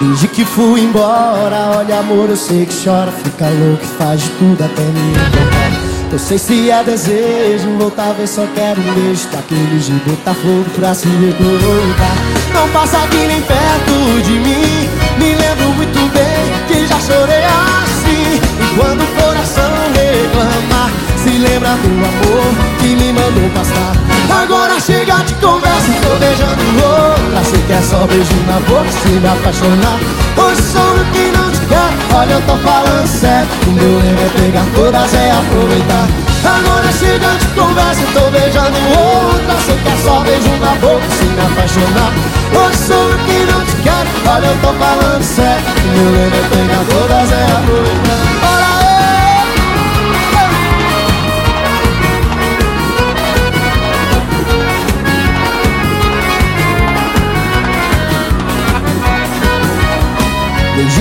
Desde que fui embora, olha amor, eu sei que chora Fica louco faz de tudo até me encontrar. Eu sei se é desejo, ou talvez só quero um beijo Daqueles de botar fogo pra se recolocar Não passa aqui nem perto de mim Me lembro muito bem que já chorei assim. E quando o coração reclamar Se lembra do amor que me mandou passar. Agora chega de conversa, que é só beijo na boca se me apaixonar. Sou o que não te quero, olha eu tô falando sério. O meu lema é pegar todas, é aproveitar. Agora chega de conversa, tô beijando outra Sei que é só beijo na boca se me apaixonar. Sou o que não te quero, olha eu tô falando sério. O meu lema é pegar todas, é aproveitar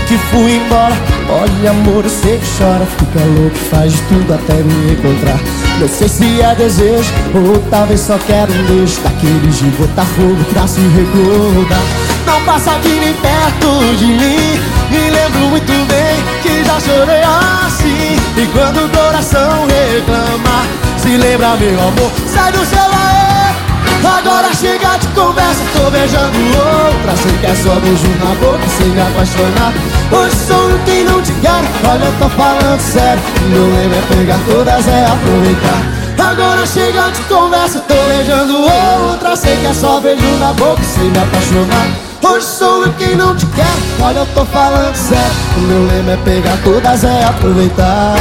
que fui embora. Olha amor, eu sei que chora Fica louco, faz tudo até me encontrar. Não sei se é desejo Ou talvez só quero um beijo. Daqueles de botar fogo pra se recordar. Não passa aqui nem perto de mim Me lembro muito bem Que já chorei assim. E quando o coração reclama Se lembra meu amor Sai do seu Agora chega de conversa, tô beijando outra. Sei que é só beijo na boca sem me apaixonar Hoje sou quem não te quero, olha eu tô falando sério. Meu lema é pegar todas, é aproveitar. Agora chega de conversa, tô beijando outra. Sei que é só beijo na boca sem me apaixonar. Hoje sou eu quem não te quero, olha eu tô falando sério. O meu lema é pegar todas, é aproveitar